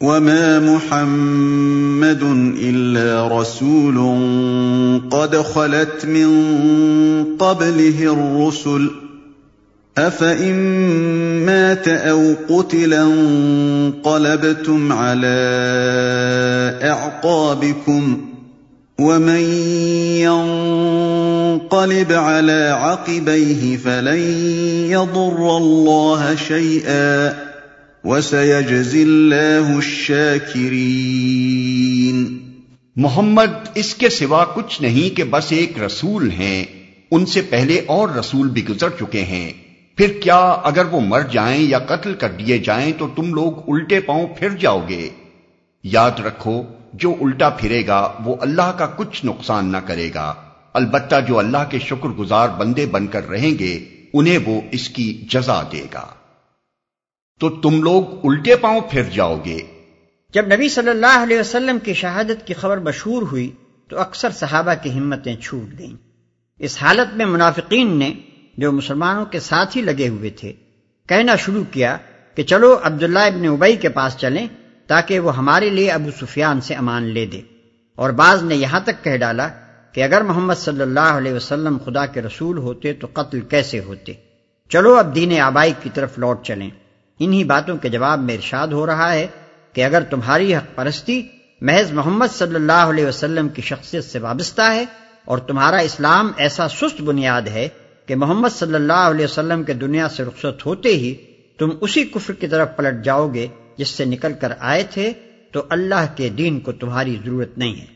وما محمد الا رسول قد خلت من قبله الرسل افان مات او قتلا انقلبتم على اعقابكم ومن ينقلب على عقبيه فلن يضر الله شيئا وسيجزي الله الشاكرين۔ محمد اس کے سوا کچھ نہیں کہ بس ایک رسول ہیں، ان سے پہلے اور رسول بھی گزر چکے ہیں۔ پھر کیا اگر وہ مر جائیں یا قتل کر دیے جائیں تو تم لوگ الٹے پاؤں پھر جاؤ گے۔ یاد رکھو، جو الٹا پھرے گا، وہ اللہ کا کچھ نقصان نہ کرے گا۔ البتہ جو اللہ کے شکر گزار بندے بن کر رہیں گے، انہیں وہ اس کی جزا دے گا۔ تو تم لوگ الٹے پاؤں پھر جاؤ گے۔ جب نبی صلی اللہ علیہ وسلم کی شہادت کی خبر مشہور ہوئی، تو اکثر صحابہ کی ہمتیں چھوٹ گئیں۔ اس حالت میں منافقین نے جو مسلمانوں کے ساتھ ہی لگے ہوئے تھے، کہنا شروع کیا کہ چلو عبداللہ ابن ابئی کے پاس چلیں تاکہ وہ ہمارے لیے ابو سفیان سے امان لے دے۔ اور بعض نے یہاں تک کہہ ڈالا کہ اگر محمد صلی اللہ علیہ وسلم خدا کے رسول ہوتے تو قتل کیسے ہوتے۔ چلو اب دین آبائی کی طرف لوٹ چلیں۔ انہی باتوں کے جواب میں ارشاد ہو رہا ہے کہ اگر تمہاری حق پرستی محض محمد صلی اللہ علیہ وسلم کی شخصیت سے وابستہ ہے اور تمہارا اسلام ایسا سست بنیاد ہے کہ محمد صلی اللہ علیہ وسلم کے دنیا سے رخصت ہوتے ہی تم اسی کفر کی طرف پلٹ جاؤ گے جس سے نکل کر آئے تھے، تو اللہ کے دین کو تمہاری ضرورت نہیں ہے۔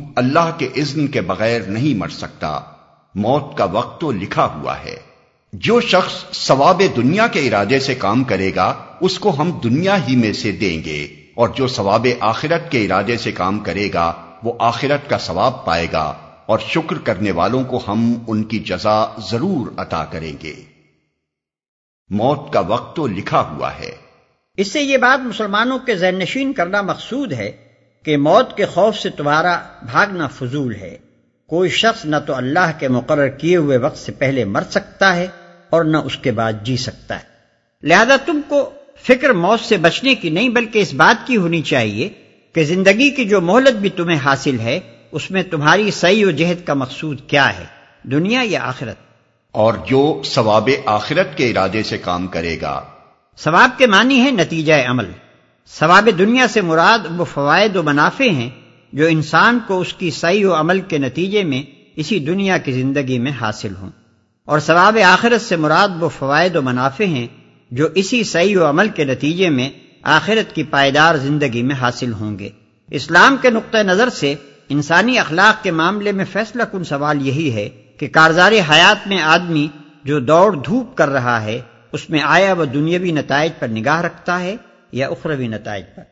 اللہ کے اذن کے بغیر نہیں مر سکتا۔ موت کا وقت تو لکھا ہوا ہے۔ جو شخص ثواب دنیا کے ارادے سے کام کرے گا، اس کو ہم دنیا ہی میں سے دیں گے۔ اور جو ثواب آخرت کے ارادے سے کام کرے گا، وہ آخرت کا ثواب پائے گا۔ اور شکر کرنے والوں کو ہم ان کی جزا ضرور عطا کریں گے۔ موت کا وقت تو لکھا ہوا ہے۔ اس سے یہ بات مسلمانوں کے ذہن نشین کرنا مقصود ہے کہ موت کے خوف سے تمہارا بھاگنا فضول ہے۔ کوئی شخص نہ تو اللہ کے مقرر کیے ہوئے وقت سے پہلے مر سکتا ہے اور نہ اس کے بعد جی سکتا ہے۔ لہذا تم کو فکر موت سے بچنے کی نہیں بلکہ اس بات کی ہونی چاہیے کہ زندگی کی جو مہلت بھی تمہیں حاصل ہے اس میں تمہاری صحیح و جہد کا مقصود کیا ہے دنیا یا آخرت؟ اور جو ثواب آخرت کے ارادے سے کام کرے گا۔ ثواب کے معنی ہے نتیجہ عمل۔ ثواب دنیا سے مراد وہ فوائد و منافع ہیں جو انسان کو اس کی صحیح و عمل کے نتیجے میں اسی دنیا کی زندگی میں حاصل ہوں۔ اور ثواب آخرت سے مراد وہ فوائد و منافع ہیں جو اسی صحیح و عمل کے نتیجے میں آخرت کی پائیدار زندگی میں حاصل ہوں گے۔ اسلام کے نقطۂ نظر سے انسانی اخلاق کے معاملے میں فیصلہ کن سوال یہی ہے کہ کارزار حیات میں آدمی جو دوڑ دھوپ کر رہا ہے، اس میں آیا وہ دنیاوی نتائج پر نگاہ رکھتا ہے؟ یا اخروی نتائج۔ پر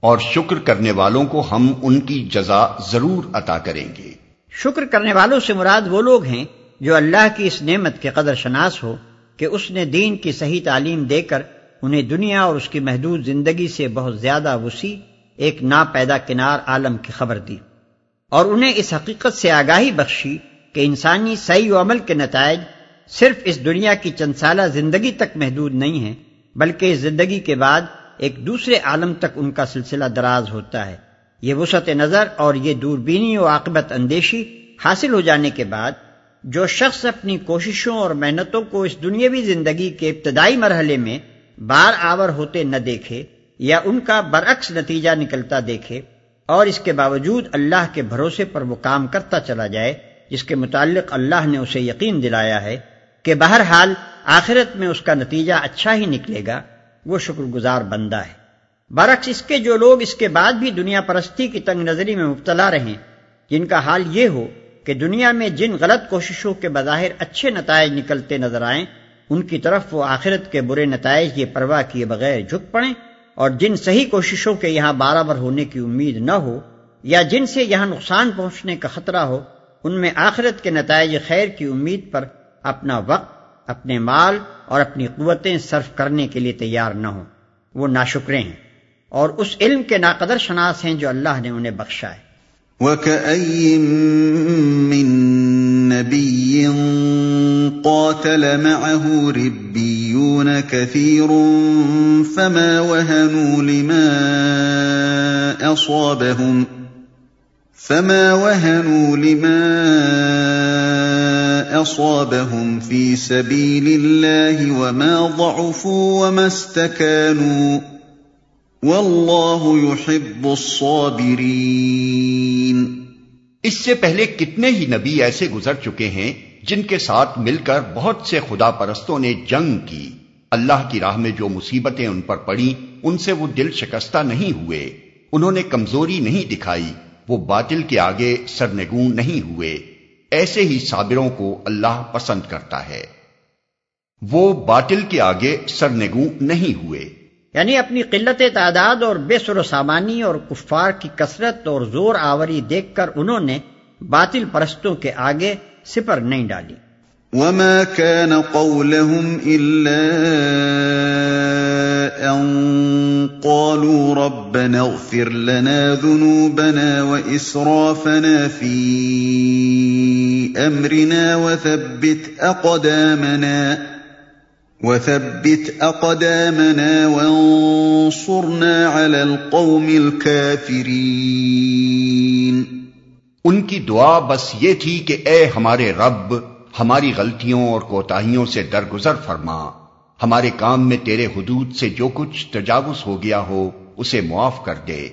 اور شکر کرنے والوں کو ہم ان کی جزا ضرور عطا کریں گے۔ شکر کرنے والوں سے مراد وہ لوگ ہیں جو اللہ کی اس نعمت کے قدر شناس ہو کہ اس نے دین کی صحیح تعلیم دے کر انہیں دنیا اور اس کی محدود زندگی سے بہت زیادہ وسیع ایک نا پیدا کنار عالم کی خبر دی۔ اور انہیں اس حقیقت سے آگاہی بخشی کہ انسانی صحیح و عمل کے نتائج صرف اس دنیا کی چند سالہ زندگی تک محدود نہیں ہیں بلکہ اس زندگی کے بعد ایک دوسرے عالم تک ان کا سلسلہ دراز ہوتا ہے۔ یہ وسعت نظر اور یہ دوربینی و عاقبت اندیشی حاصل ہو جانے کے بعد جو شخص اپنی کوششوں اور محنتوں کو اس دنیاوی زندگی کے ابتدائی مرحلے میں بار آور ہوتے نہ دیکھے یا ان کا برعکس نتیجہ نکلتا دیکھے اور اس کے باوجود اللہ کے بھروسے پر وہ کام کرتا چلا جائے، جس کے متعلق اللہ نے اسے یقین دلایا ہے کہ بہرحال آخرت میں اس کا نتیجہ اچھا ہی نکلے گا۔ وہ شکر گزار بندہ ہے۔ برعکس اس کے جو لوگ اس کے بعد بھی دنیا پرستی کی تنگ نظری میں مبتلا رہیں، جن کا حال یہ ہو کہ دنیا میں جن غلط کوششوں کے بظاہر اچھے نتائج نکلتے نظر آئیں، ان کی طرف وہ آخرت کے برے نتائج یہ پرواہ کیے بغیر جھک پڑیں اور جن صحیح کوششوں کے یہاں برابر ہونے کی امید نہ ہو یا جن سے یہاں نقصان پہنچنے کا خطرہ ہو، ان میں آخرت کے نتائج خیر کی امید پر اپنا وقت، اپنے مال اور اپنی قوتیں صرف کرنے کے لیے تیار نہ ہوں۔ وہ ناشکرے ہیں۔ اور اس علم کے ناقدر شناس ہیں جو اللہ نے انہیں بخشا ہے۔ قاتل معه ربيون كثير فما وهنوا لما أصابهم فما وهنوا لما أصابهم في سبيل الله وما ضعفوا وما استكانوا والله يحب الصابرين اس سے پہلے کتنے ہی نبی ایسے گزر چکے ہیں جن کے ساتھ مل کر بہت سے خدا پرستوں نے جنگ کی۔ اللہ کی راہ میں جو مصیبتیں ان پر پڑی ان سے وہ دل شکستہ نہیں ہوئے۔ انہوں نے کمزوری نہیں دکھائی۔ وہ باطل کے آگے سرنگوں نہیں ہوئے۔ ایسے ہی صابروں کو اللہ پسند کرتا ہے۔ وہ باطل کے آگے سرنگوں نہیں ہوئے۔ یعنی اپنی قلت تعداد اور بے سر و سامانی اور کفار کی کثرت اور زور آوری دیکھ کر انہوں نے باطل پرستوں کے آگے سپر نہیں ڈالی۔ وما كان قولهم إلا أن قالوا ربنا اغفر لنا ذنوبنا وإسرافنا في أمرنا وثبت أقدامنا وثبت أقدامنا وانصرنا على القوم الكافرين ان کی دعا بس یہ تھی کہ اے ہمارے رب ہماری غلطیوں اور کوتاہیوں سے درگزر فرما۔ ہمارے کام میں تیرے حدود سے جو کچھ تجاوز ہو گیا ہو اسے معاف کر دے۔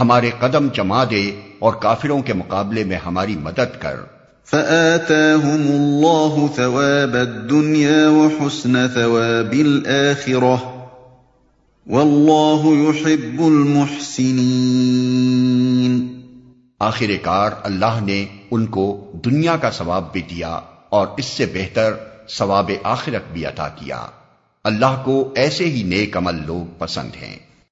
ہمارے قدم جما دے اور کافروں کے مقابلے میں ہماری مدد کر۔ فآتاهم الله ثواب الدنيا وحسن ثواب الآخرة والله يحب المحسنين آخر کار اللہ نے ان کو دنیا کا ثواب بھی دیا۔ اور اس سے بہتر ثواب آخرت بھی عطا کیا۔ اللہ کو ایسے ہی نیک عمل لوگ پسند ہیں۔